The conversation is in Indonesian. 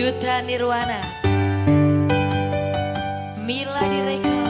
Duta Nirwana. Mila Direka.